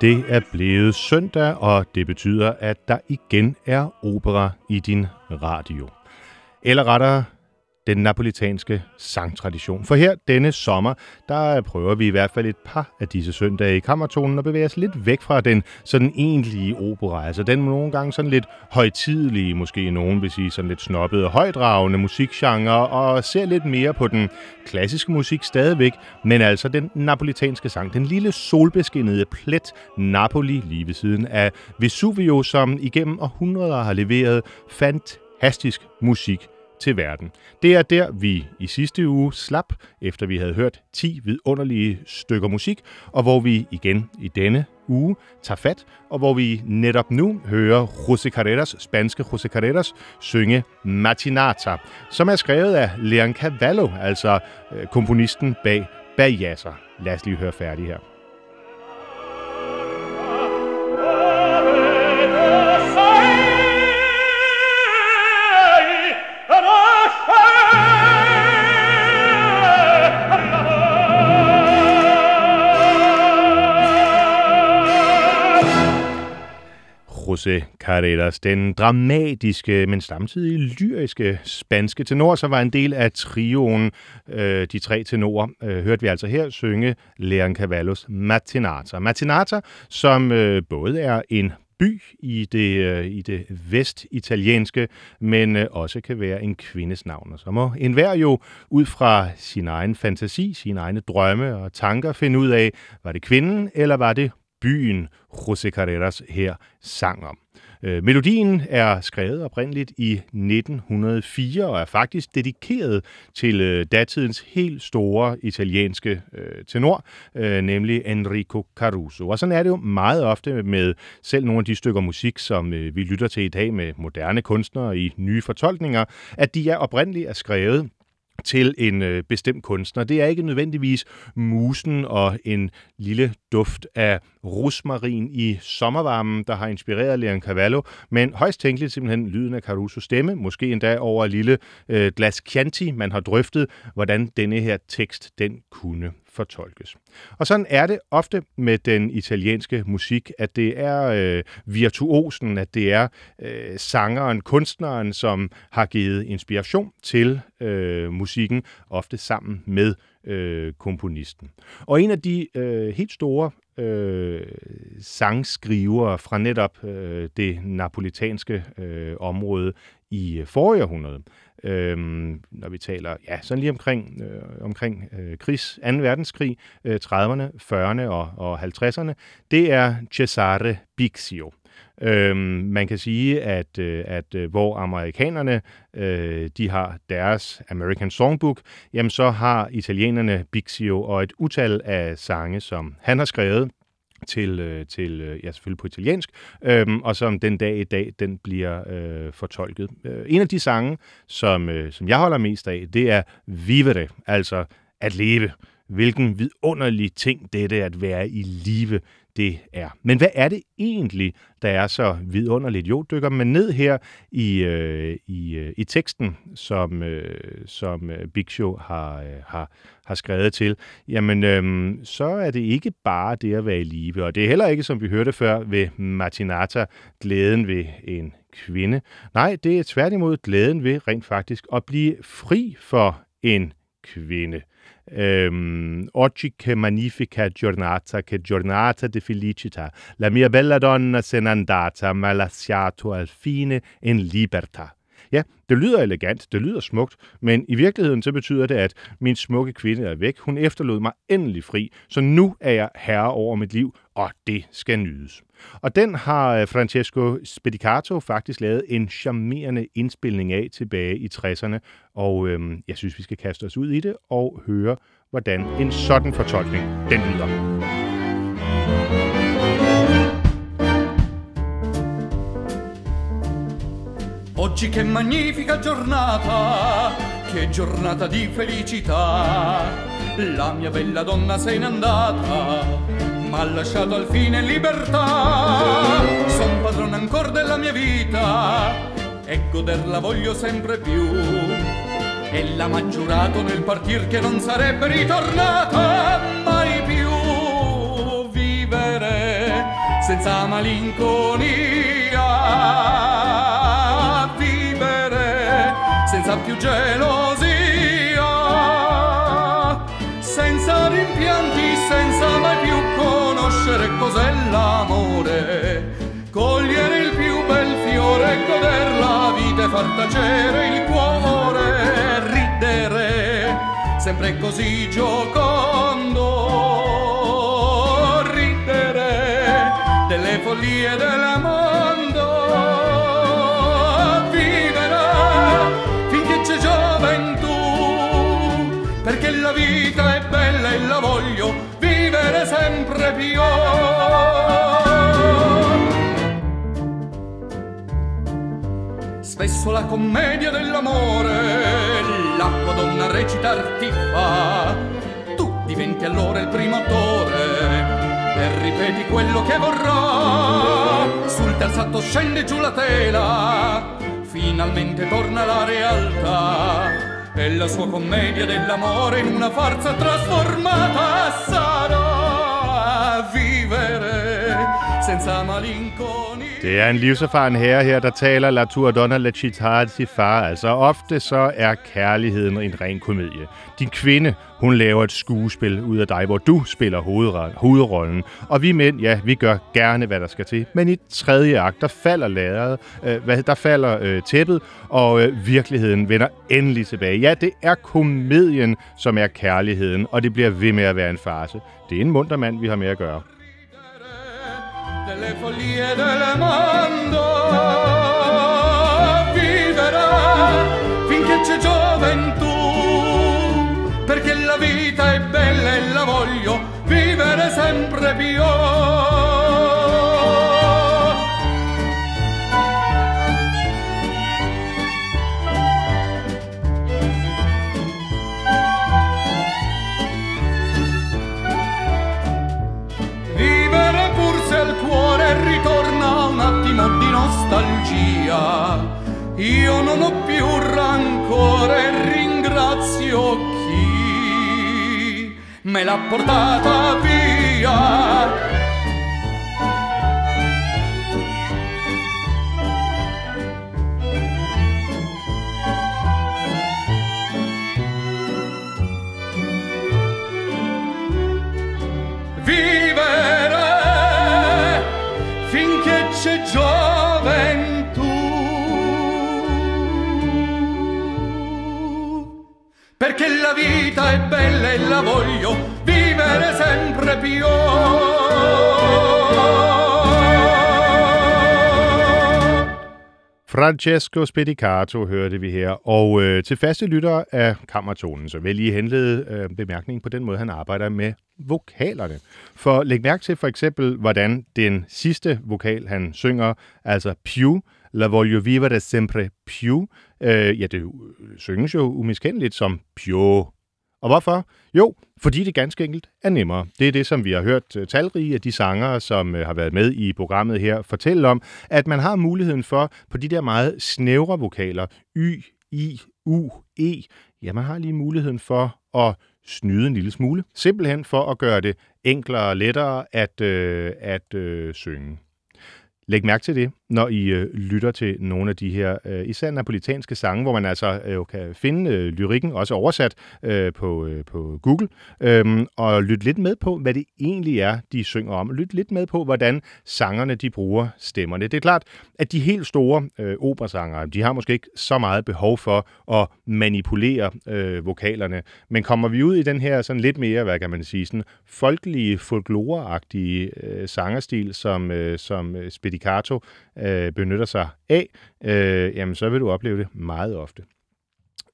Det er blevet søndag, og det betyder, at der igen er opera i din radio. Eller rettere, den napolitanske sangtradition. For her denne sommer, der prøver vi i hvert fald et par af disse søndage i kammertonen og bevæger os lidt væk fra den sådan egentlige opera. Altså den nogle gange sådan lidt højtidelige, måske nogen vil sige sådan lidt snobbede, højdragende musikgenre, og ser lidt mere på den klassiske musik stadigvæk, men altså den napolitanske sang. Den lille solbeskinnede plet Napoli lige ved siden af Vesuvio, som igennem århundreder har leveret fantastisk musik til verden. Det er der, vi i sidste uge slap, efter vi havde hørt 10 vidunderlige stykker musik, og hvor vi igen i denne uge tager fat, og hvor vi netop nu hører José Carreras, spanske José Carreras, synge Matinata, som er skrevet af Leon Cavallo, altså øh, komponisten bag Bajasser. Lad os lige høre færdig her. José Carreras, den dramatiske, men samtidig lyriske spanske tenor, som var en del af trioen, øh, de tre tenorer, øh, hørte vi altså her synge Leon Cavallos Matinata. Matinata, som øh, både er en by i det, øh, i det vestitalienske, men øh, også kan være en kvindes navn. Og så må enhver jo ud fra sin egen fantasi, sine egne drømme og tanker finde ud af, var det kvinden eller var det byen, José Carreras her sang om. Øh, melodien er skrevet oprindeligt i 1904 og er faktisk dedikeret til øh, datidens helt store italienske øh, tenor, nemlig Enrico Caruso. Og sådan er det jo meget ofte med selv nogle af de stykker musik, som vi lytter til i dag med moderne kunstnere i nye fortolkninger, at de er oprindeligt er skrevet til en øh, bestemt kunstner. Det er ikke nødvendigvis musen og en lille duft af rosmarin i sommervarmen, der har inspireret Leon Cavallo, men højst tænkeligt simpelthen lyden af Carusos stemme, måske endda over et lille øh, glas Chianti, man har drøftet, hvordan denne her tekst den kunne fortolkes. Og sådan er det ofte med den italienske musik, at det er øh, virtuosen, at det er øh, sangeren, kunstneren, som har givet inspiration til øh, musikken, ofte sammen med øh, komponisten. Og en af de øh, helt store øh, sangskrivere fra netop øh, det napolitanske øh, område i øh, forrige århundrede, Øhm, når vi taler ja, sådan lige omkring, øh, omkring øh, krigs, 2. verdenskrig, øh, 30'erne, 40'erne og, og 50'erne, det er Cesare Bixio. Øhm, man kan sige, at, øh, at øh, hvor amerikanerne øh, de har deres American Songbook, jamen så har italienerne Bixio og et utal af sange, som han har skrevet, til, øh, til øh, ja, selvfølgelig på italiensk, øhm, og som den dag i dag, den bliver øh, fortolket. Øh, en af de sange, som, øh, som jeg holder mest af, det er Vivere, altså at leve. Hvilken vidunderlig ting dette at være i live det er. Men hvad er det egentlig, der er så vidunderligt? Jo, dykker man ned her i, øh, i, øh, i teksten, som, øh, som øh, Big Show har, øh, har, har skrevet til, jamen øh, så er det ikke bare det at være i live, og det er heller ikke, som vi hørte før ved Martinata, glæden ved en kvinde. Nej, det er tværtimod glæden ved rent faktisk at blive fri for en kvinde. Um, oggi che magnifica giornata, che giornata di felicità. La mia bella donna se n'è andata, ma lasciato al fine in libertà. Ja, det lyder elegant, det lyder smukt, men i virkeligheden så betyder det, at min smukke kvinde er væk. Hun efterlod mig endelig fri, så nu er jeg herre over mit liv, og det skal nydes. Og den har øh, Francesco Spedicato faktisk lavet en charmerende indspilning af tilbage i 60'erne, og øhm, jeg synes, vi skal kaste os ud i det og høre, hvordan en sådan fortolkning den lyder. Oggi che magnifica giornata, che giornata di felicità. La mia bella donna se n'è andata, m'ha lasciato al fine in libertà. Son padrone ancora della mia vita e goderla voglio sempre più. Ella m'ha giurato nel partir che non sarebbe ritornata mai più. Vivere senza malinconia, far tacere il cuore, ridere, sempre così giocondo, ridere delle follie del mondo, vivere finché c'è gioventù, perché la vita è bella e la voglio vivere sempre più. Spesso la commedia dell'amore, l'acqua donna recitar ti fa, tu diventi allora il primo attore e ripeti quello che vorrà. Sul terzo atto scende giù la tela, finalmente torna la realtà. E la sua commedia dell'amore in una farsa trasformata sarà vivere senza malinconia. Det er en livserfaren herre her, der taler La Tour Donna La Città di far. Altså ofte så er kærligheden en ren komedie. Din kvinde, hun laver et skuespil ud af dig, hvor du spiller hovedrollen. Og vi mænd, ja, vi gør gerne, hvad der skal til. Men i tredje akt, der falder lærret, øh, hvad, der falder øh, tæppet, og øh, virkeligheden vender endelig tilbage. Ja, det er komedien, som er kærligheden, og det bliver ved med at være en farse. Det er en munter mand, vi har med at gøre. Delle follie del mondo. Vivere finché c'è gioventù perché la vita è bella e la voglio vivere sempre più nostalgia. Io non ho più rancore ringrazio chi me l'ha portata via. Perché la vita è bella e la voglio vivere sempre più. Francesco Spedicato hørte vi her, og øh, til faste lyttere af Kammertonen, så vil jeg lige henlede øh, bemærkningen på den måde, han arbejder med vokalerne. For læg mærke til for eksempel, hvordan den sidste vokal, han synger, altså più, La voglio vivere sempre più, øh, ja, det synges jo umiskendeligt som Pjo. Og hvorfor? Jo, fordi det ganske enkelt er nemmere. Det er det, som vi har hørt øh, talrige af de sangere, som øh, har været med i programmet her, fortælle om, at man har muligheden for på de der meget snævre vokaler, Y, I, U, E, ja, man har lige muligheden for at snyde en lille smule. Simpelthen for at gøre det enklere og lettere at, øh, at øh, synge. Læg mærke til det, når I øh, lytter til nogle af de her, øh, især napolitanske sange, hvor man altså øh, kan finde øh, lyrikken, også oversat øh, på, øh, på Google, øh, og lytte lidt med på, hvad det egentlig er, de synger om. Lyt lidt med på, hvordan sangerne de bruger stemmerne. Det er klart, at de helt store øh, operasangere, de har måske ikke så meget behov for at manipulere øh, vokalerne, men kommer vi ud i den her sådan lidt mere, hvad kan man sige, sådan folkelige, folkloreagtige øh, sangerstil, som, øh, som øh, Spedicato øh, benytter sig af, øh, jamen så vil du opleve det meget ofte.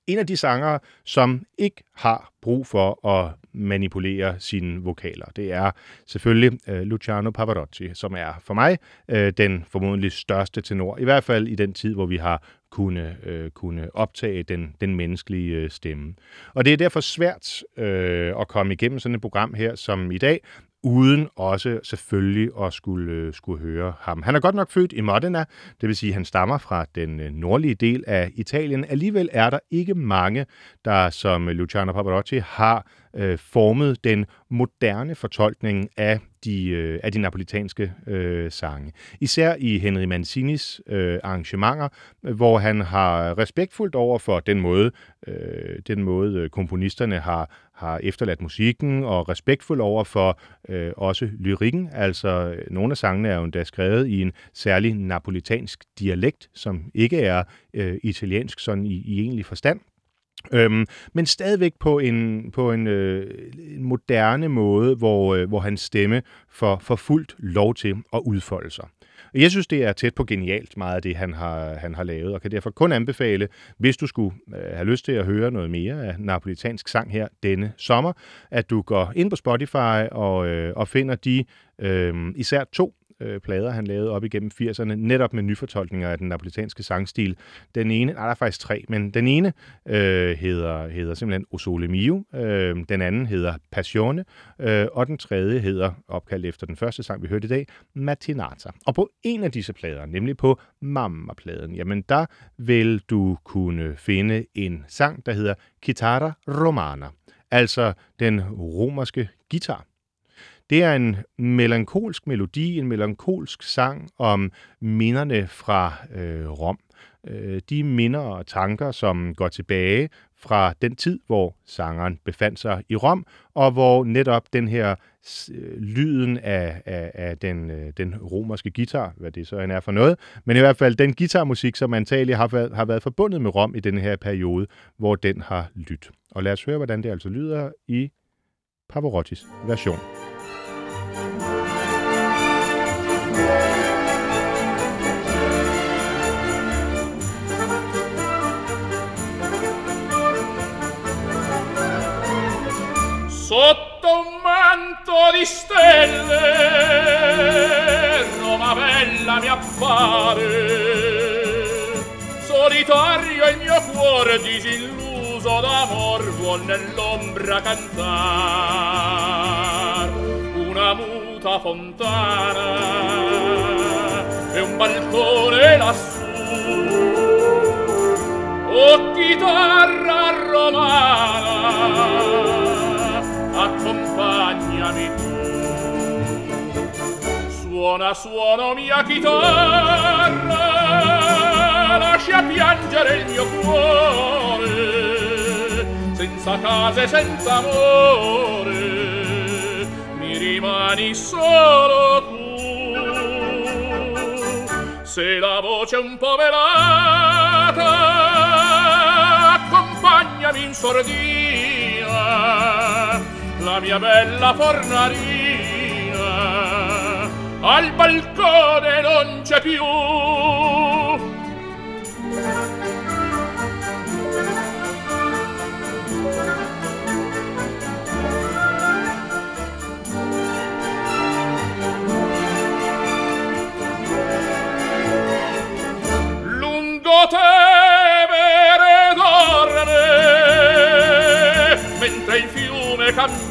En af de sangere, som ikke har brug for at manipulere sine vokaler, det er selvfølgelig øh, Luciano Pavarotti, som er for mig øh, den formodentlig største tenor, i hvert fald i den tid, hvor vi har kunne, øh, kunne optage den, den menneskelige øh, stemme. Og det er derfor svært øh, at komme igennem sådan et program her som i dag, uden også selvfølgelig at skulle, øh, skulle høre ham. Han er godt nok født i Modena, det vil sige, at han stammer fra den øh, nordlige del af Italien. Alligevel er der ikke mange, der som Luciano Pavarotti har øh, formet den moderne fortolkning af de, øh, af de napolitanske øh, sange. Især i Henry Mancinis øh, arrangementer, hvor han har respektfuldt over for den måde, øh, den måde øh, komponisterne har, har efterladt musikken, og respektfuld over for øh, også lyrikken. Altså, nogle af sangene er jo endda skrevet i en særlig napolitansk dialekt, som ikke er øh, italiensk sådan i, i egentlig forstand. Øhm, men stadigvæk på en, på en, øh, en moderne måde, hvor, øh, hvor hans stemme får, får fuldt lov til at udfolde sig. Jeg synes, det er tæt på genialt meget af det, han har, han har lavet, og kan derfor kun anbefale, hvis du skulle øh, have lyst til at høre noget mere af napolitansk sang her denne sommer, at du går ind på Spotify og, øh, og finder de øh, især to øh, plader, han lavede op igennem 80'erne, netop med nyfortolkninger af den napolitanske sangstil. Den ene, nej, der er faktisk tre, men den ene øh, hedder, hedder simpelthen O Sole Mio, øh, den anden hedder Passione, øh, og den tredje hedder, opkaldt efter den første sang, vi hørte i dag, Matinata. Og på en af disse plader, nemlig på Mamma-pladen, jamen der vil du kunne finde en sang, der hedder Chitarra Romana, altså den romerske guitar. Det er en melankolsk melodi, en melankolsk sang om minderne fra øh, Rom. Øh, de minder og tanker, som går tilbage fra den tid, hvor sangeren befandt sig i Rom, og hvor netop den her øh, lyden af, af, af den, øh, den romerske guitar, hvad det så end er for noget, men i hvert fald den guitarmusik, som antagelig har været, har været forbundet med Rom i den her periode, hvor den har lyttet. Og lad os høre, hvordan det altså lyder i Pavarottis version. Sotto un manto di stelle. Roma bella mi appare. Solitario il mio cuore disilluso d'amor vuol nell'ombra cantar. Una muta fontana e un balcone lassù. O chitarra romana accompagnami tu. Suona suona mia chitarra lascia piangere il mio cuore senza casa e senza amore mi rimani solo tu. Se la voce un po' velata accompagnami in sordina la mia bella fornarina al balcone non c'è più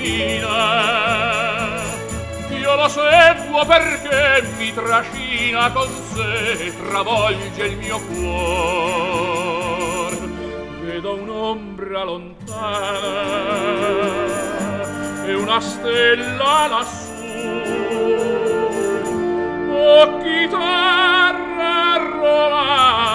cammina io lo seguo perché mi trascina con sé travolge il mio cuor. Vedo un'ombra lontana e una stella lassù. Oh chitarra romana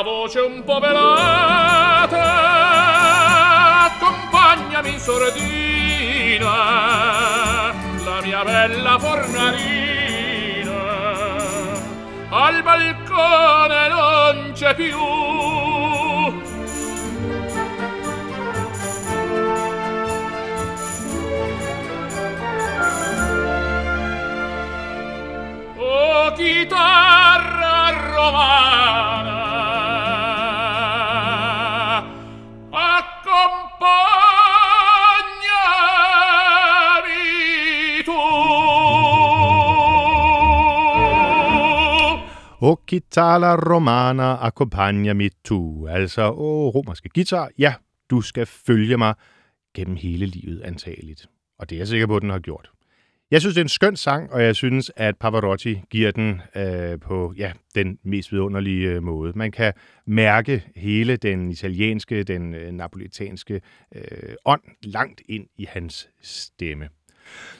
la voce un po' velata accompagnami in sordina la mia bella fornarina al balcone non c'è più. Oh, chitarra romana chitarra romana accompagnami tu. Altså, åh, romerske guitar, ja, du skal følge mig gennem hele livet antageligt. Og det er jeg sikker på, at den har gjort. Jeg synes, det er en skøn sang, og jeg synes, at Pavarotti giver den øh, på ja, den mest vidunderlige øh, måde. Man kan mærke hele den italienske, den øh, napolitanske øh, ånd langt ind i hans stemme.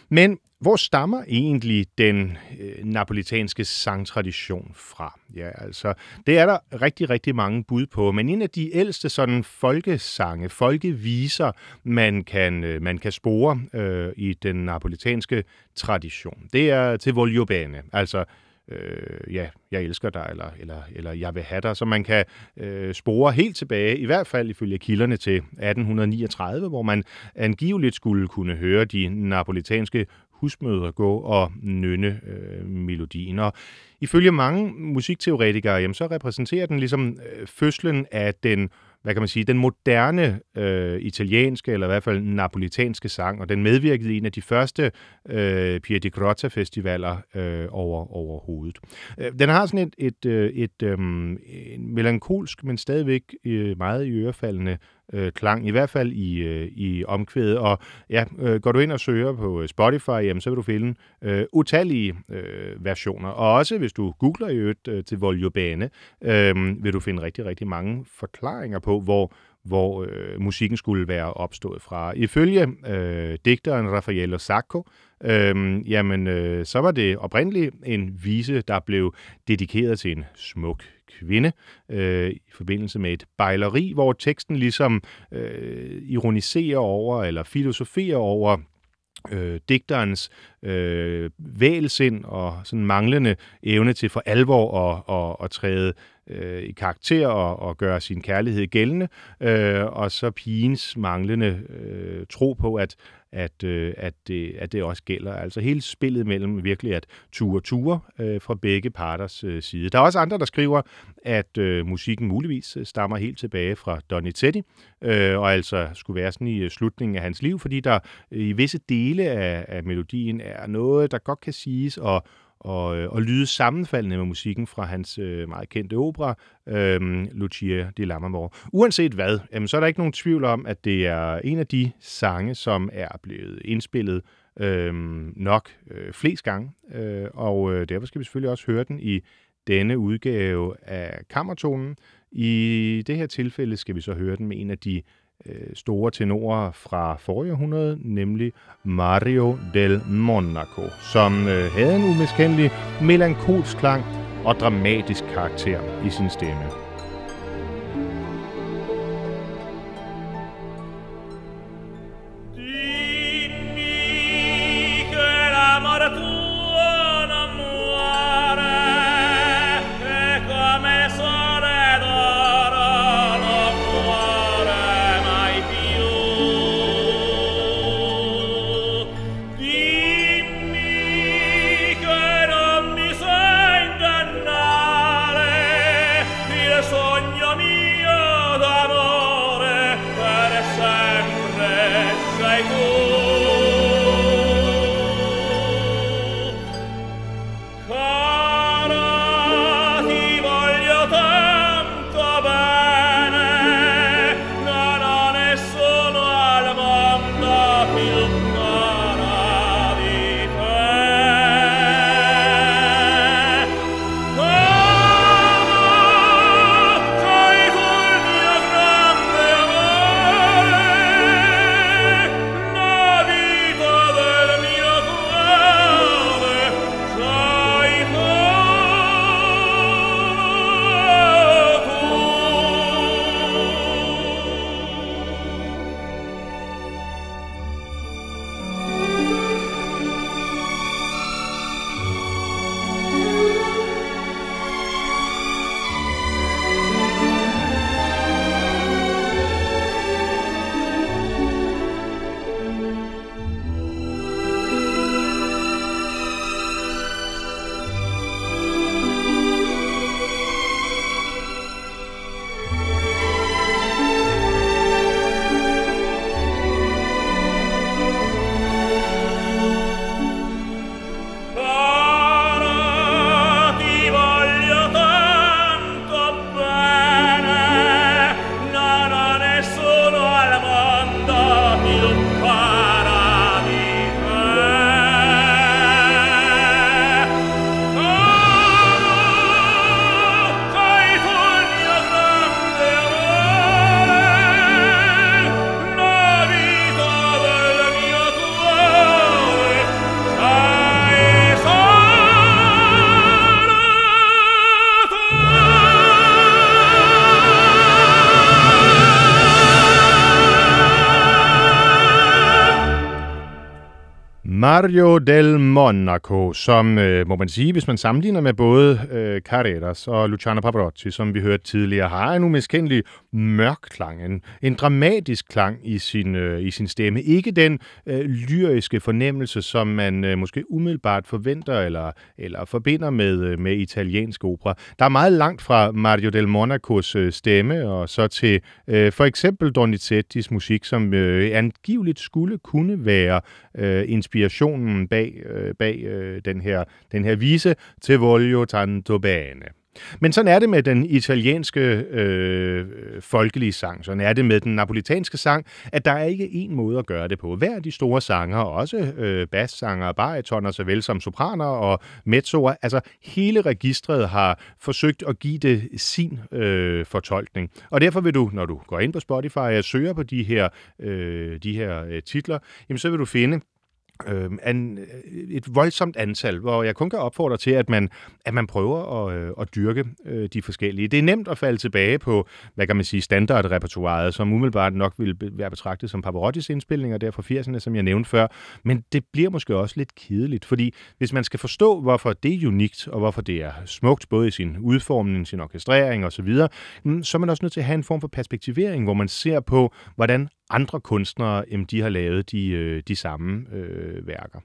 Men hvor stammer egentlig den øh, napolitanske sangtradition fra? Ja, altså, det er der rigtig, rigtig mange bud på, men en af de ældste sådan folkesange, folkeviser, man kan, øh, man kan spore øh, i den napolitanske tradition, det er til Voglio Bene, altså øh, ja, jeg elsker dig, eller, eller, eller jeg vil have dig, så man kan øh, spore helt tilbage, i hvert fald ifølge kilderne til 1839, hvor man angiveligt skulle kunne høre de napolitanske husmødre gå og nynne øh, melodien. Og ifølge mange musikteoretikere, jamen, så repræsenterer den ligesom øh, fødslen af den hvad kan man sige, den moderne øh, italienske, eller i hvert fald napolitanske sang, og den medvirkede i en af de første øh, Pier di Grotta festivaler øh, over overhovedet. Øh, den har sådan et, et, øh, et, et øh, en melankolsk, men stadigvæk øh, meget i ørefaldende øh, klang, i hvert fald i, øh, i omkvædet. Og ja, øh, går du ind og søger på øh, Spotify, jamen, så vil du finde øh, utallige øh, versioner. Og også hvis du googler i øvrigt øh, til Voljobane, øh, vil du finde rigtig, rigtig mange forklaringer på, hvor hvor øh, musikken skulle være opstået fra. Ifølge øh, digteren Raffaello Sacco, øh, jamen, øh, så var det oprindeligt en vise, der blev dedikeret til en smuk kvinde øh, i forbindelse med et bejleri, hvor teksten ligesom øh, ironiserer over eller filosoferer over øh, digterens øh, vælsind og sådan manglende evne til for alvor at, at, at træde øh, i karakter og, og gøre sin kærlighed gældende, øh, og så pigens manglende øh, tro på, at, at, øh, at, det, at det også gælder. Altså hele spillet mellem virkelig at ture ture øh, fra begge parters øh, side. Der er også andre, der skriver, at øh, musikken muligvis øh, stammer helt tilbage fra Donizetti, øh, og altså skulle være sådan i øh, slutningen af hans liv, fordi der øh, i visse dele af, af melodien er noget, der godt kan siges og og, øh, og lyde sammenfaldende med musikken fra hans øh, meget kendte opera, øh, Lucia di Lammermoor. Uanset hvad, jamen, så er der ikke nogen tvivl om, at det er en af de sange, som er blevet indspillet øh, nok øh, flest gange, øh, og øh, derfor skal vi selvfølgelig også høre den i denne udgave af Kammertonen. I det her tilfælde skal vi så høre den med en af de Øh, store tenorer fra forrige århundrede, nemlig Mario del Monaco, som øh, havde en umiskendelig melankolsk klang og dramatisk karakter i sin stemme. Mario del Monaco, som øh, må man sige, hvis man sammenligner med både øh, Carreras og Luciano Pavarotti, som vi hørte tidligere, har en umiskendelig mørk klang, en, en dramatisk klang i sin, øh, i sin stemme. Ikke den øh, lyriske fornemmelse, som man øh, måske umiddelbart forventer eller, eller forbinder med, øh, med italiensk opera. Der er meget langt fra Mario del Monacos øh, stemme og så til øh, for eksempel Donizettis musik, som øh, angiveligt skulle kunne være øh, inspirationen bag, øh, bag øh, den, her, den her vise til Voglio tanto bene. Men sådan er det med den italienske øh, folkelige sang, sådan er det med den napolitanske sang, at der er ikke én måde at gøre det på. Hver af de store sanger, også øh, bassanger, baritoner, såvel som sopraner og mezzoer, altså hele registret har forsøgt at give det sin øh, fortolkning. Og derfor vil du, når du går ind på Spotify og søger på de her, øh, de her øh, titler, jamen så vil du finde Øhm, øh, an, et voldsomt antal, hvor jeg kun kan opfordre til, at man, at man prøver at, øh, at dyrke øh, de forskellige. Det er nemt at falde tilbage på, hvad kan man sige, standardrepertoireet, som umiddelbart nok ville være betragtet som Pavarottis indspilninger der fra 80'erne, som jeg nævnte før, men det bliver måske også lidt kedeligt, fordi hvis man skal forstå, hvorfor det er unikt, og hvorfor det er smukt, både i sin udformning, sin orkestrering osv., mm, så er man også nødt til at have en form for perspektivering, hvor man ser på, hvordan andre kunstnere, jamen, de har lavet de, øh, de samme øh, værker.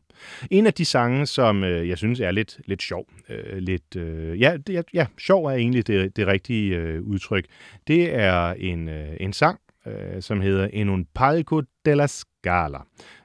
En af de sange, som øh, jeg synes er lidt, lidt sjov, øh, lidt, øh, ja, det, ja, sjov er egentlig det, det rigtige øh, udtryk, det er en, øh, en sang, øh, som hedder En un palco della scala,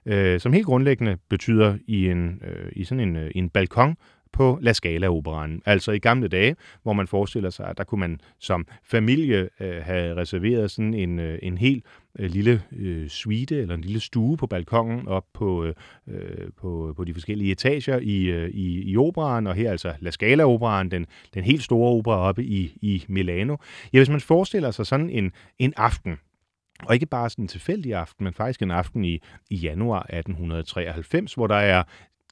øh, som helt grundlæggende betyder i, en, øh, i sådan en, øh, en balkon på La Scala-operan. Altså i gamle dage, hvor man forestiller sig, at der kunne man som familie øh, have reserveret sådan en, øh, en helt øh, lille øh, suite eller en lille stue på balkongen op på, øh, øh på, på de forskellige etager i, øh, i, i operan, og her altså La Scala-operan, den, den helt store opera oppe i, i Milano. Ja, hvis man forestiller sig sådan en, en aften, og ikke bare sådan en tilfældig aften, men faktisk en aften i, i januar 1893, hvor der er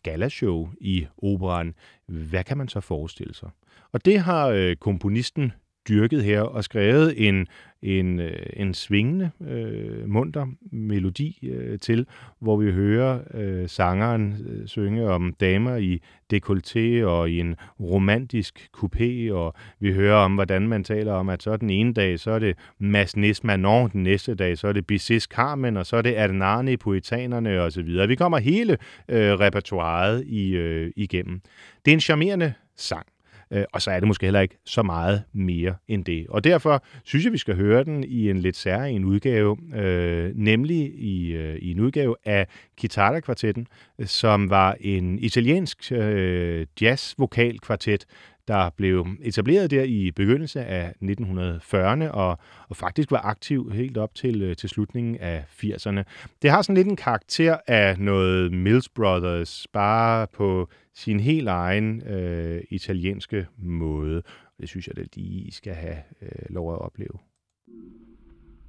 galashow i operan. Hvad kan man så forestille sig? Og det har øh, komponisten dyrket her og skrevet en, en, øh, en svingende, øh, munter melodi øh, til, hvor vi hører øh, sangeren øh, synge om damer i dekolleté og i en romantisk coupé, og vi hører om, hvordan man taler om, at så den ene dag, så er det Mas Nismanon, den næste dag, så er det Bissis Carmen, og så er det Adnani, Poetanerne osv. Vi kommer hele øh, repertoireet i, øh, igennem. Det er en charmerende sang. Øh, og så er det måske heller ikke så meget mere end det. Og derfor synes jeg, vi skal høre den i en lidt særlig udgave, øh, nemlig i, øh, i en udgave af Kitara-kvartetten, øh, som var en italiensk øh, jazz-vokalkvartet, der blev etableret der i begyndelsen af 1940'erne og, og faktisk var aktiv helt op til, øh, til slutningen af 80'erne. Det har sådan lidt en karakter af noget Mills Brothers, bare på sin helt egen øh, italienske måde. Det synes jeg, at de skal have øh, lov at opleve.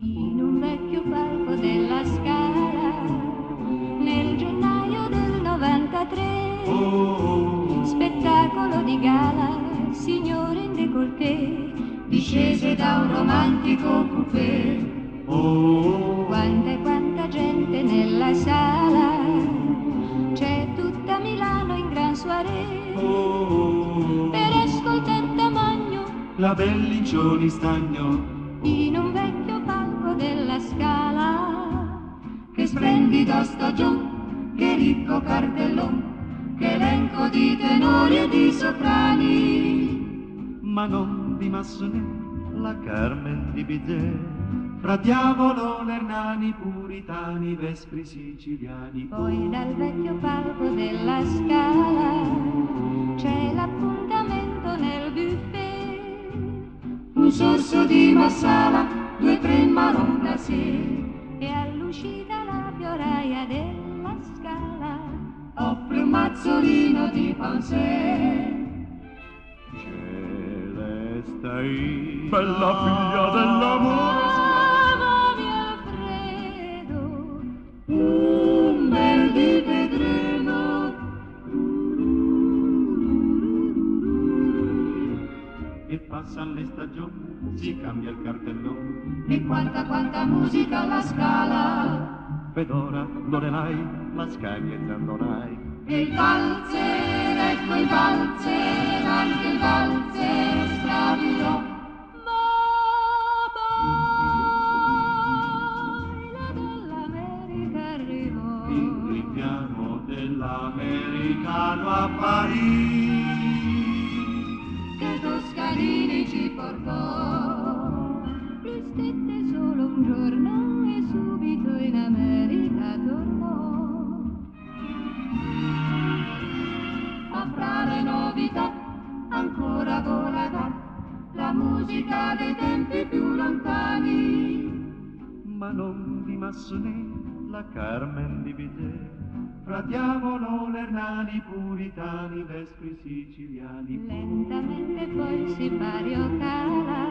In un vecchio palco della Scala nel gennaio del 93 oh, spettacolo di gala signore in décolleté discese da un romantico coupé. Oh, quanta e quanta gente nella sala c'è tutta Milano in gran soirée. Oh, per ascoltar Tamagno la Belliccioni stagno. in un vecchio palco della Scala che splendido stagione che ricco cartellone elenco di tenori e di soprani ma non di Massonet la Carmen di Bizet fra diavolo, Nernani, puritani, vespri siciliani. Poi dal vecchio palco della scala c'è l'appuntamento nel buffet. Un sorso di massala, due tre marron da sé. E all'uscita la fioraia scala offre un mazzolino di pansè. Celeste, bella figlia dell'amore un bel di vedremo. E passano le stagioni, si cambia il cartellone. E quanta quanta musica alla scala. Fedora, Lorelai, Mascagni e Zandonai E il valzer, ecco il valzer, anche il valzer stradirò. Ma poi la dell'America arrivò. Il richiamo dell'americano a Parigi. che Toscanini ci portò. Ma non di Massonet, la Carmen di Bizet. Fratiamolo l'Ernani puritani, vespri siciliani. Lentamente poi si pariò cara,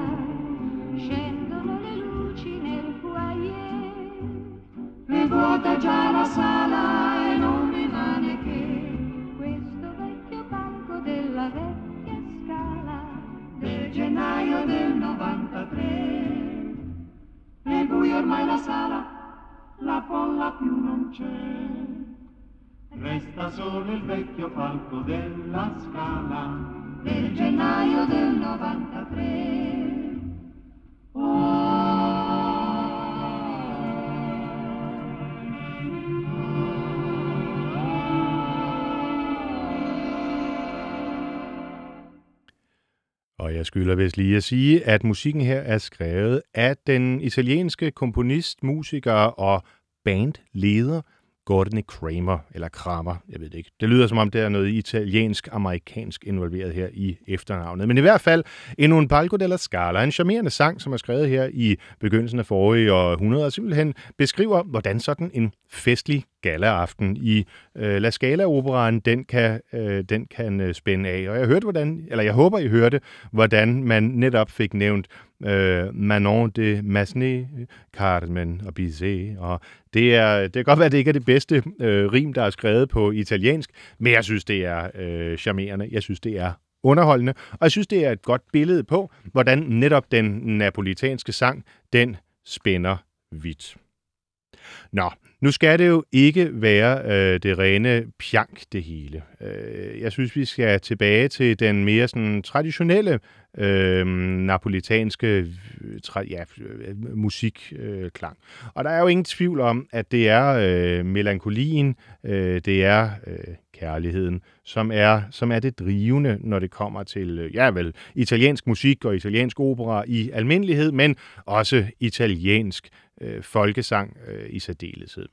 scendono le luci nel foyer. E vuota già la sala e non rimane che questo vecchio palco della vecchia scala del gennaio del 93. E buio ormai la sala, la folla più non c'è. Resta solo il vecchio palco della scala. del gennaio del 93. jeg skylder vist lige at sige, at musikken her er skrevet af den italienske komponist, musiker og bandleder Gordon Kramer, eller Kramer, jeg ved det ikke. Det lyder som om, der er noget italiensk-amerikansk involveret her i efternavnet. Men i hvert fald, en un palco della scala, en charmerende sang, som er skrevet her i begyndelsen af forrige århundrede, og simpelthen beskriver, hvordan sådan en festlig galaaften i øh, La Scala-operaen, den kan, øh, den kan øh, spænde af. Og jeg hørte, hvordan, eller jeg håber, I hørte, hvordan man netop fik nævnt øh, Manon de Massenet, Carmen og Bizet. Og det, er, det kan godt være, at det ikke er det bedste øh, rim, der er skrevet på italiensk, men jeg synes, det er øh, charmerende. Jeg synes, det er underholdende, og jeg synes, det er et godt billede på, hvordan netop den napolitanske sang, den spænder vidt. Nå, nu skal det jo ikke være øh, det rene pjank, det hele. Øh, jeg synes, vi skal tilbage til den mere sådan, traditionelle øh, napolitanske tra, ja, musikklang. Øh, og der er jo ingen tvivl om, at det er øh, melankolien, øh, det er øh, kærligheden, som er, som er det drivende, når det kommer til, øh, ja vel, italiensk musik og italiensk opera i almindelighed, men også italiensk øh, folkesang øh, i særdeleshed.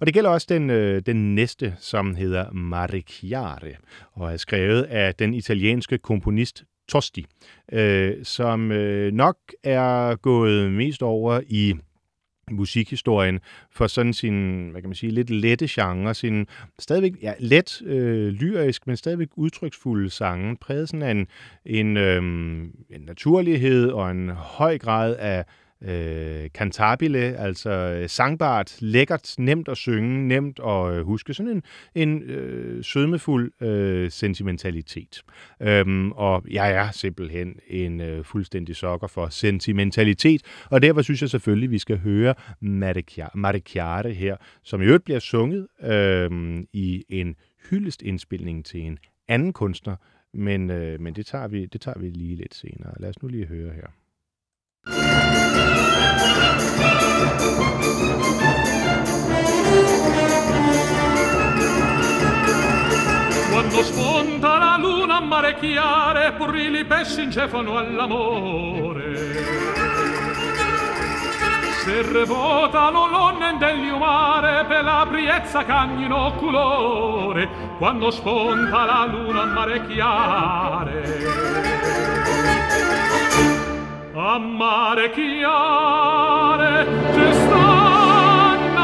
Og det gælder også den, øh, den næste, som hedder Mare Chiare, og er skrevet af den italienske komponist Tosti, øh, som øh, nok er gået mest over i musikhistorien for sådan sin, hvad kan man sige, lidt lette genre, sin stadigvæk ja, let øh, lyrisk, men stadigvæk udtryksfulde sange, præget sådan af en, en, øh, en naturlighed og en høj grad af øh, cantabile, altså øh, sangbart, lækkert, nemt at synge, nemt at øh, huske, sådan en, en øh, sødmefuld øh, sentimentalitet. Øhm, og jeg er simpelthen en øh, fuldstændig sokker for sentimentalitet, og derfor synes jeg selvfølgelig, at vi skal høre Mare Chiare her, som i øvrigt bliver sunget øh, i en hyldestindspilning til en anden kunstner, men, øh, men det, tager vi, det tager vi lige lidt senere. Lad os nu lige høre her. Quando spunta la luna a mare chiare, purrili pesci all'amore. Se revotano l'onne degli umare, per la priezza cagnino culore, quando spunta la luna a mare chiare. a mare chiare c'è stanna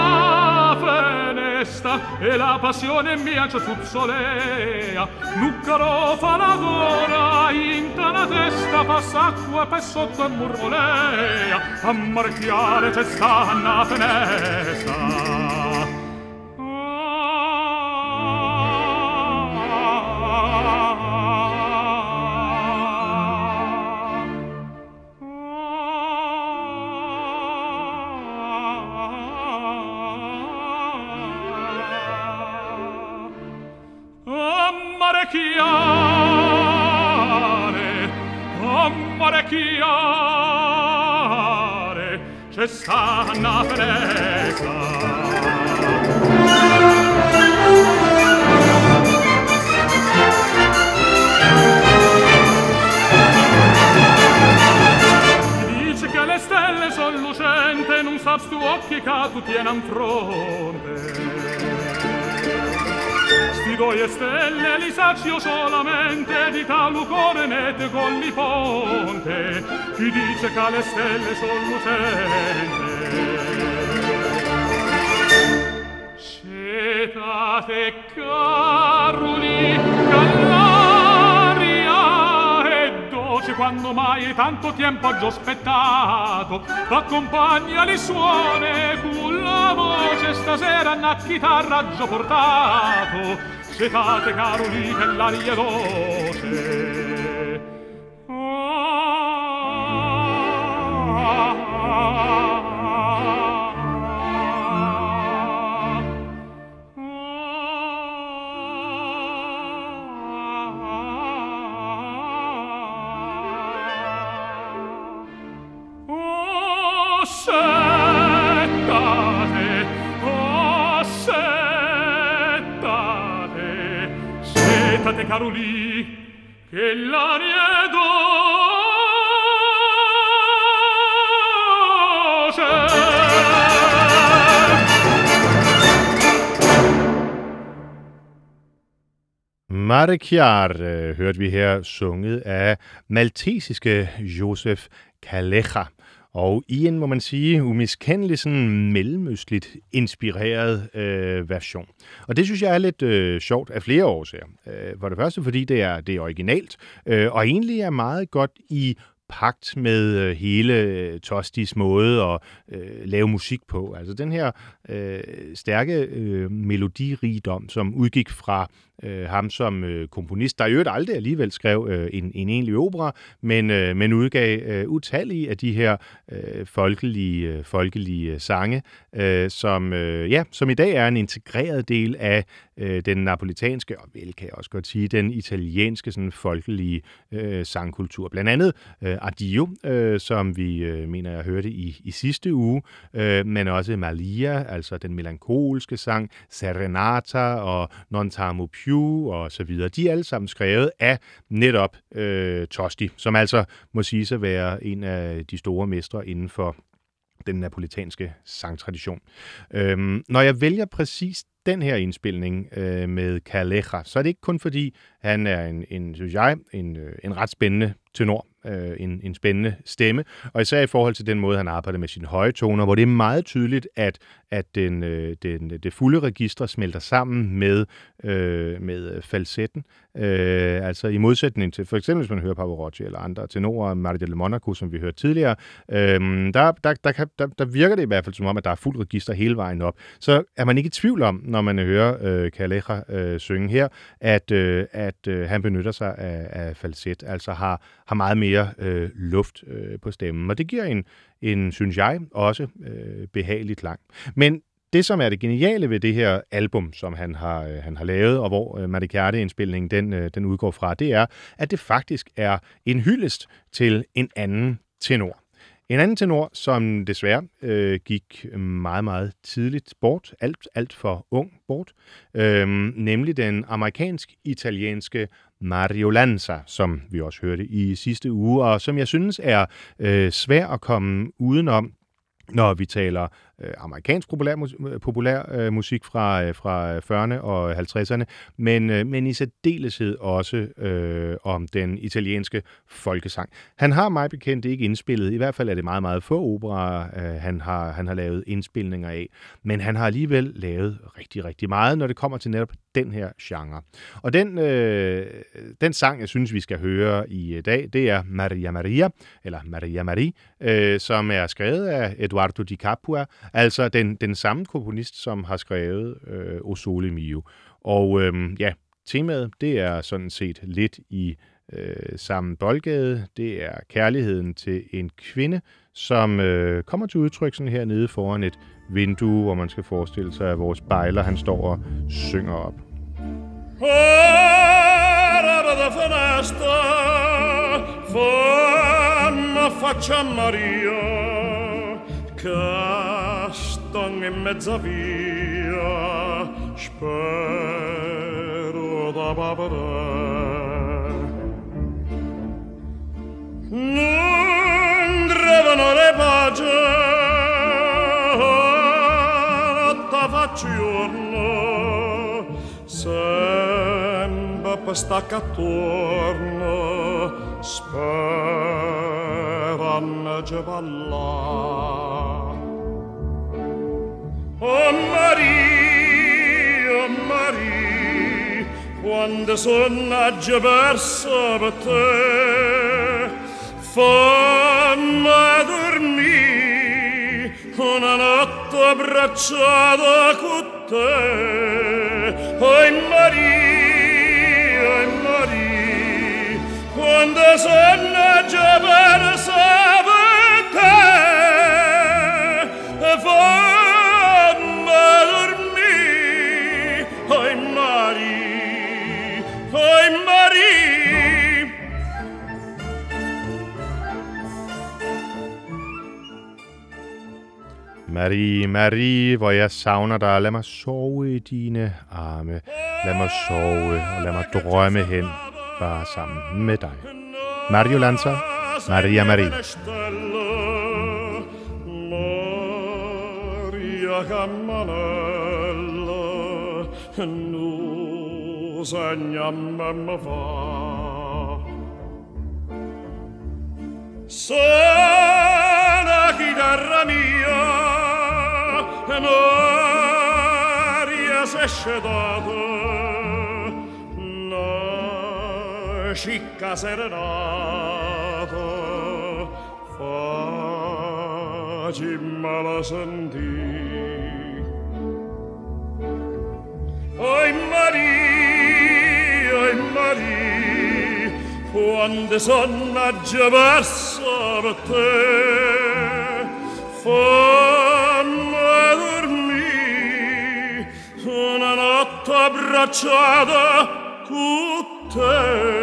frenesta e la passione mia c'è suzzolea nuccaro fanagora inta la testa passacqua per sotto e murmolea. A mare chiare c'è stanna fenesta. chiare c'è che le stelle son lucente non saps tu occhi ca tu tienam fron Sfigo e stelle li saccio solamente di tal cuore net con li ponte. Chi dice che le stelle son lucente? Cetate caruli callaria ah, e dolce quando mai tanto tempo già aspettato accompagna li suone questa sera nattita a raggio portato, setate caroline l'aria doce, Chiar øh, hørte vi her sunget af maltesiske Josef Kalecha. Og i en, må man sige, umiskendelig sådan mellemøstligt inspireret øh, version. Og det synes jeg er lidt øh, sjovt af flere årsager. Øh, for det første, fordi det er, det er originalt, øh, og egentlig er meget godt i pagt med øh, hele øh, Tostis måde at øh, lave musik på. Altså den her øh, stærke øh, melodirigdom, som udgik fra øh, ham som øh, komponist, der i øvrigt aldrig alligevel skrev øh, en, en egentlig opera, men, øh, men udgav øh, utallige af de her øh, folkelige, øh, folkelige øh, sange, øh, som, øh, ja, som i dag er en integreret del af øh, den napolitanske, og vel kan jeg også godt sige, den italienske sådan, folkelige øh, sangkultur. Blandt andet øh, Addio, øh, som vi øh, mener, jeg hørte i, i sidste uge, øh, men også Malia, altså den melankolske sang, Serenata og Non t'amo più og så videre. De er alle sammen skrevet af netop øh, Tosti, som altså må sige sig være en af de store mestre inden for den napolitanske sangtradition. Øhm, når jeg vælger præcis den her indspilning øh, med Kalecha, så er det ikke kun fordi, han er en, en synes jeg, en, øh, en ret spændende tenor, øh, en, en spændende stemme, og især i forhold til den måde, han arbejder med sine høje toner, hvor det er meget tydeligt, at, at den, øh, den, det fulde register smelter sammen med, øh, med falsetten. Øh, altså i modsætning til, for eksempel hvis man hører Pavarotti eller andre tenorer, Maria de Monaco, som vi hørte tidligere, øh, der, der, der, kan, der, der virker det i hvert fald som om, at der er fuldt register hele vejen op. Så er man ikke i tvivl om, når man hører øh, Kalecha øh, synge her, at, øh, at øh, han benytter sig af, af falset, altså har, har meget mere øh, luft øh, på stemmen. Og det giver en, en synes jeg, også øh, behageligt klang. Men det, som er det geniale ved det her album, som han har, øh, han har lavet, og hvor øh, Madicarte-indspilningen den, øh, den udgår fra, det er, at det faktisk er en hyldest til en anden tenor. En anden tenor, som desværre øh, gik meget, meget tidligt bort, alt, alt for ung bort, øh, nemlig den amerikansk-italienske Mario Lanza, som vi også hørte i sidste uge, og som jeg synes er øh, svær at komme udenom, når vi taler øh, amerikansk populær, mus, øh, populær øh, musik fra, øh, fra øh, 40'erne og 50'erne, men, øh, men i særdeleshed også øh, om den italienske folkesang. Han har mig bekendt ikke indspillet, i hvert fald er det meget, meget få operaer, øh, han, har, han har lavet indspilninger af, men han har alligevel lavet rigtig, rigtig meget, når det kommer til netop den her genre. Og den, øh, den sang, jeg synes, vi skal høre i øh, dag, det er Maria Maria, eller Maria Marie, øh, som er skrevet af Eduardo Di Capua, Altså den, den samme komponist, som har skrevet øh, O Sole Mio. Og øh, ja, temaet, det er sådan set lidt i øh, samme boldgade. Det er kærligheden til en kvinde, som øh, kommer til udtryk sådan her nede foran et vindue, hvor man skal forestille sig, at vores bejler, han står og synger op. Fanno faccia Maria, sto in mezza via. Spero da papere non trovano le pace notte faccio sempre per stacca attorno. Speranno già O Maria, o Maria, quando sonnaggio verso per te, fammi dormire una notte abbracciata con te. O Maria, o Maria, quando sonnaggio verso Marie, Marie, hvor jeg savner dig. Lad mig sove i dine arme. Lad mig sove og lad mig drømme hen bare sammen med dig. Mario Lanza, Maria Marie. Maria Cammanella, nu segniamo me va. crescetate la cicca serenata facimmela sentire oi Maria oi Maria quante sonnaggia passa per te facimmela abbracciata cu te.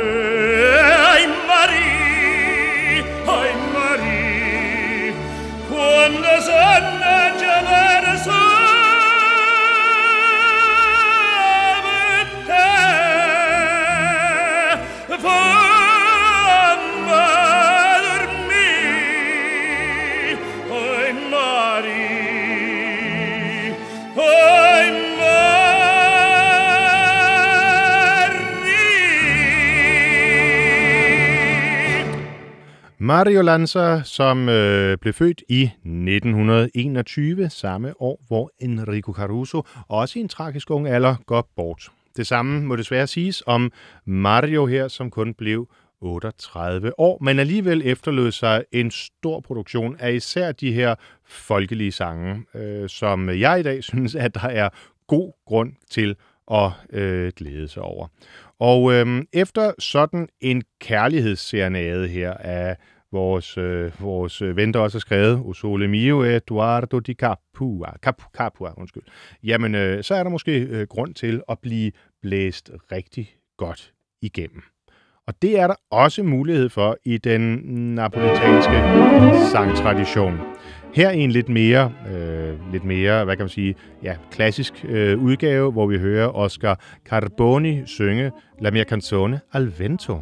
Mario Lanza, som øh, blev født i 1921, samme år, hvor Enrico Caruso, også i en tragisk ung alder, går bort. Det samme må desværre siges om Mario her, som kun blev 38 år, men alligevel efterlod sig en stor produktion af især de her folkelige sange, øh, som jeg i dag synes, at der er god grund til at øh, glæde sig over. Og øh, efter sådan en kærlighedsserenade her af vores, øh, vores øh, ven, der også har skrevet, Osole Mio Eduardo di Capua, Cap, Capua undskyld, jamen øh, så er der måske øh, grund til at blive blæst rigtig godt igennem. Og det er der også mulighed for i den napolitanske sangtradition. Her en lidt mere, øh, lidt mere, hvad kan man sige, ja, klassisk øh, udgave, hvor vi hører Oscar Carboni synge La mia canzone al vento.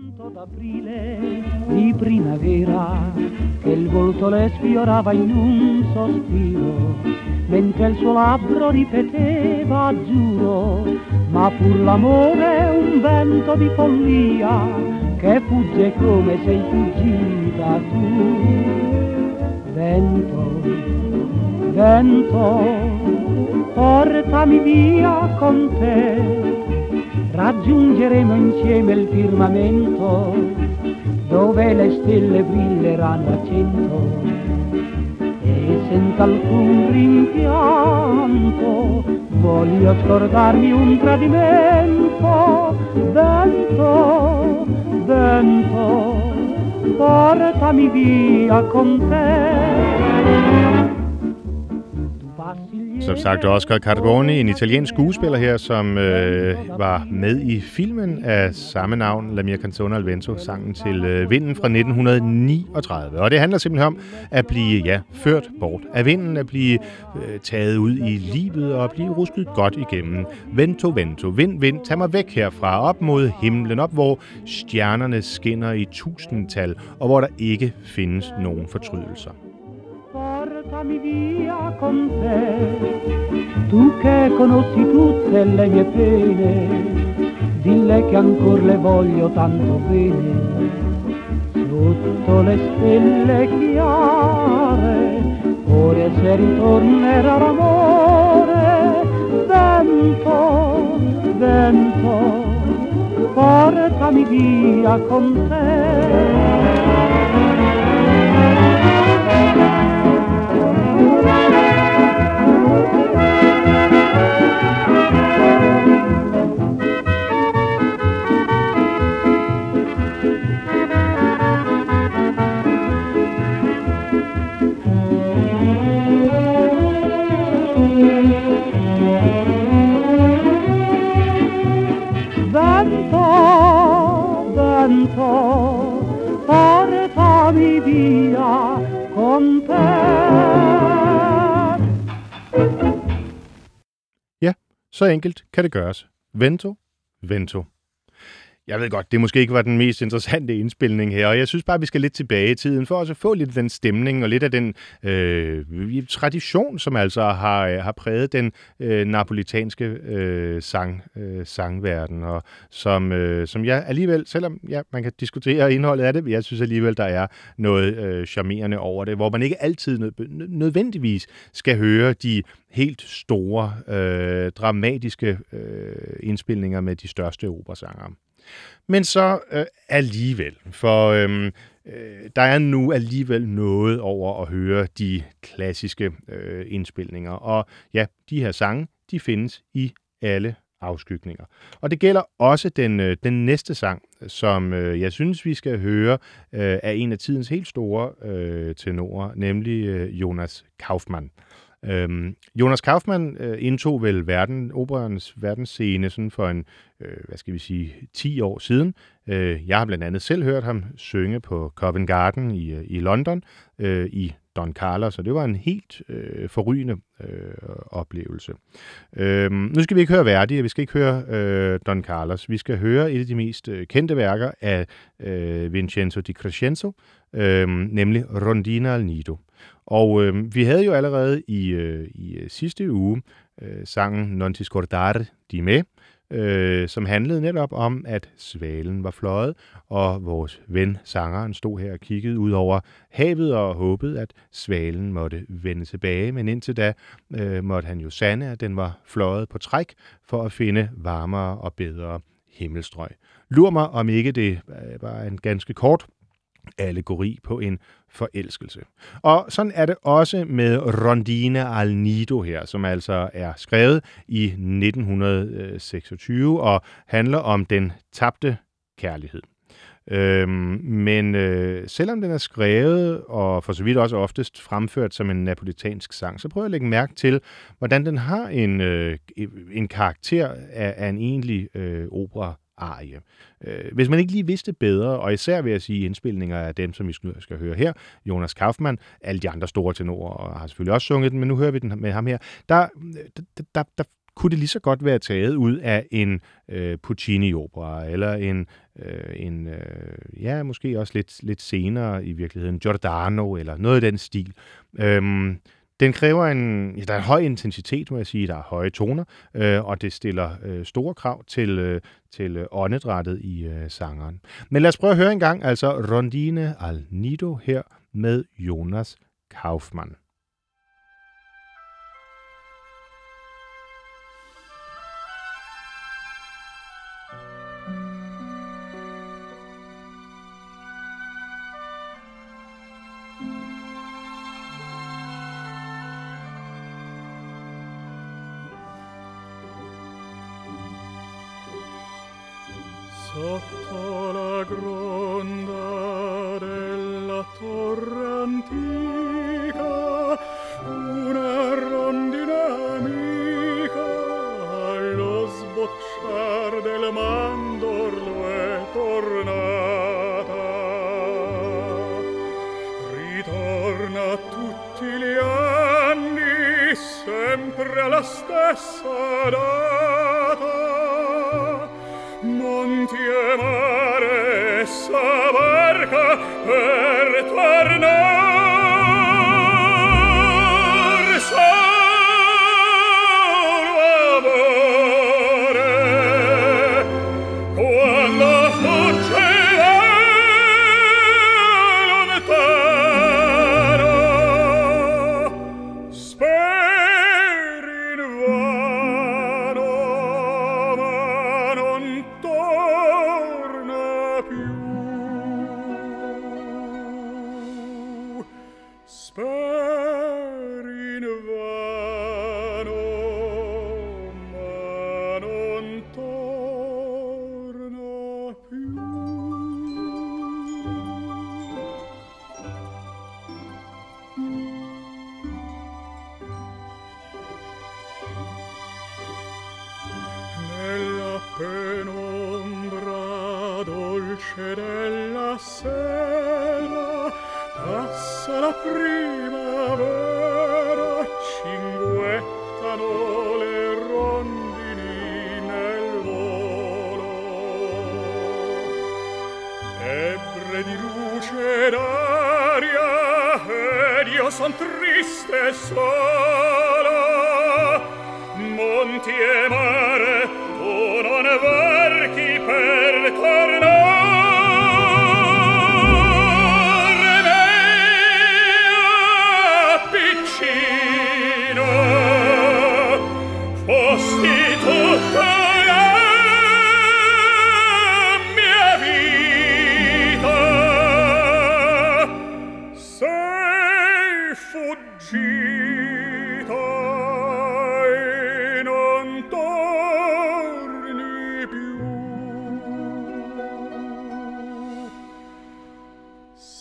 Vento d'aprile di primavera che il volto le sfiorava in un sospiro mentre il suo labbro ripeteva giuro ma pur l'amore è un vento di follia che fugge come sei fuggita tu vento vento portami via con te raggiungeremo insieme il firmamento dove le stelle brilleranno a cento. E senza alcun rimpianto voglio scordarmi un tradimento. Vento vento portami via con te Som sagt, Oscar Carboni, en italiensk skuespiller her, som øh, var med i filmen af samme navn, La mia canzone al vento, sangen til øh, Vinden fra 1939. Og det handler simpelthen om at blive ja, ført bort af vinden, at blive øh, taget ud i livet og blive rusket godt igennem. Vento, vento, vind, vind, tag mig væk herfra, op mod himlen, op hvor stjernerne skinner i tusindtal, og hvor der ikke findes nogen fortrydelser. Portami via con te, tu che conosci tutte le mie pene, dille che ancor le voglio tanto bene, sotto le stelle chiare, ora se ritornerà l'amore, vento, vento, portami via con te. Så enkelt kan det gøres. Vento, vento. Jeg ved godt, det måske ikke var den mest interessante indspilning her, og jeg synes bare, at vi skal lidt tilbage i tiden, for også at få lidt af den stemning og lidt af den øh, tradition, som altså har, øh, har præget den øh, napolitanske øh, sang, øh, sangverden, og som, øh, som jeg alligevel, selvom ja, man kan diskutere indholdet af det, jeg synes alligevel, der er noget øh, charmerende over det, hvor man ikke altid nød, nødvendigvis skal høre de helt store, øh, dramatiske øh, indspilninger med de største operasangere. Men så øh, alligevel, for øhm, øh, der er nu alligevel noget over at høre de klassiske øh, indspilninger. Og ja, de her sange, de findes i alle afskygninger. Og det gælder også den, øh, den næste sang, som øh, jeg synes, vi skal høre øh, af en af tidens helt store øh, tenorer, nemlig øh, Jonas Kaufmann. Øhm, Jonas Kaufmann øh, indtog vel verden, operans verdensscene sådan for en, øh, hvad skal vi sige, 10 år siden. Øh, jeg har blandt andet selv hørt ham synge på Covent Garden i, øh, i London øh, i Don Carlos, og det var en helt øh, forrygende øh, oplevelse. Øh, nu skal vi ikke høre Verdi, vi skal ikke høre øh, Don Carlos. Vi skal høre et af de mest øh, kendte værker af øh, Vincenzo di Crescenzo, øh, nemlig Rondina al Nido. Og øh, vi havde jo allerede i, øh, i øh, sidste uge øh, sangen Non ti scordare di me, øh, som handlede netop om, at svalen var fløjet, og vores ven, sangeren, stod her og kiggede ud over havet og håbede, at svalen måtte vende tilbage. Men indtil da øh, måtte han jo sande, at den var fløjet på træk for at finde varmere og bedre himmelstrøg. Lur mig, om ikke det øh, var en ganske kort allegori på en forelskelse. Og sådan er det også med Rondine al Nido her, som altså er skrevet i 1926 og handler om den tabte kærlighed. Øhm, men øh, selvom den er skrevet, og for så vidt også oftest fremført som en napolitansk sang, så prøver jeg at lægge mærke til, hvordan den har en, øh, en karakter af, af en egentlig øh, opera arie. Øh, hvis man ikke lige vidste bedre, og især vil jeg sige indspilninger af dem, som vi skal høre her, Jonas Kaufmann, alle de andre store tenorer og har selvfølgelig også sunget den, men nu hører vi den med ham her, der, der, der, der kunne det lige så godt være taget ud af en øh, Puccini-opera, eller en, øh, en øh, ja, måske også lidt, lidt senere i virkeligheden, Giordano, eller noget i den stil. Øhm, den kræver en, ja, der er en høj intensitet, må jeg sige, der er høje toner, øh, og det stiller øh, store krav til, øh, til øh, åndedrættet i øh, sangeren. Men lad os prøve at høre en gang, altså Rondine al Nido her med Jonas Kaufmann.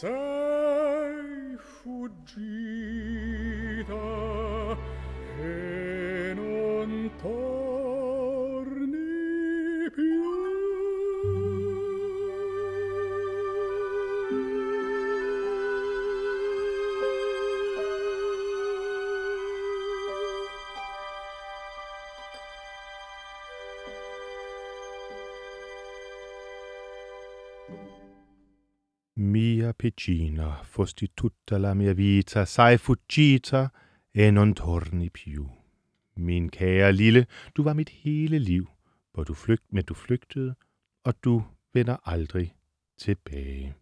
Mia piccina, fosti tutta la mia vita, sai fuggita e non torni più. Min kære lille, du var mit hele liv, hvor du flygt, men du flygtede, og du vender aldrig tilbage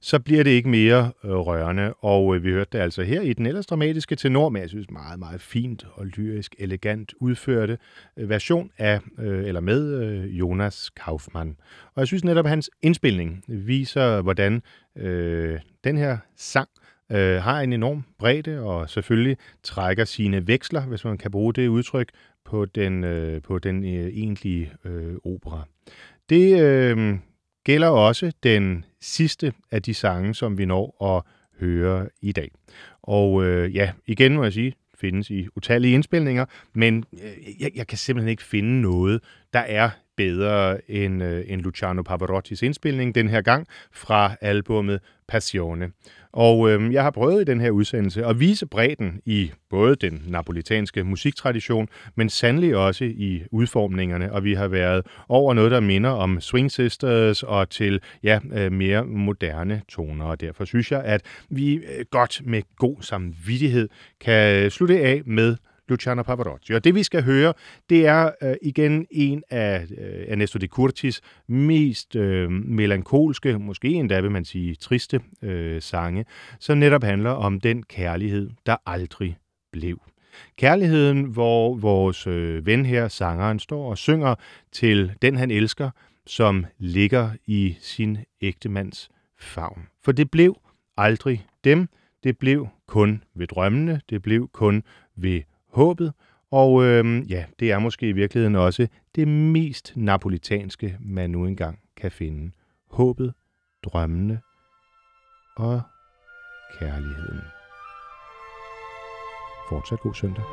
så bliver det ikke mere øh, rørende. Og øh, vi hørte det altså her i den ellers dramatiske tenor, men jeg synes meget, meget fint og lyrisk, elegant udførte øh, version af, øh, eller med øh, Jonas Kaufmann. Og jeg synes netop, at hans indspilning viser, hvordan øh, den her sang øh, har en enorm bredde, og selvfølgelig trækker sine veksler, hvis man kan bruge det udtryk, på den, øh, på den øh, egentlige øh, opera. Det øh, gælder også den sidste af de sange, som vi når at høre i dag. Og øh, ja, igen må jeg sige, findes i utallige indspilninger, men øh, jeg, jeg kan simpelthen ikke finde noget, der er bedre end, øh, end Luciano Pavarottis indspilning den her gang fra albummet Passione. Og øh, jeg har prøvet i den her udsendelse at vise bredden i både den napolitanske musiktradition, men sandelig også i udformningerne, og vi har været over noget, der minder om Swing Sisters og til ja, øh, mere moderne toner, og derfor synes jeg, at vi øh, godt med god samvittighed kan slutte af med Luciano Pavarotti. Og det vi skal høre, det er øh, igen en af øh, Ernesto de Curtis mest øh, melankolske, måske endda vil man sige triste øh, sange, som netop handler om den kærlighed, der aldrig blev. Kærligheden, hvor vores øh, ven her, sangeren, står og synger til den, han elsker, som ligger i sin ægtemands favn. For det blev aldrig dem, det blev kun ved drømmene, det blev kun ved håbet, og øh, ja, det er måske i virkeligheden også det mest napolitanske, man nu engang kan finde. Håbet, drømmene og kærligheden. Fortsat god søndag.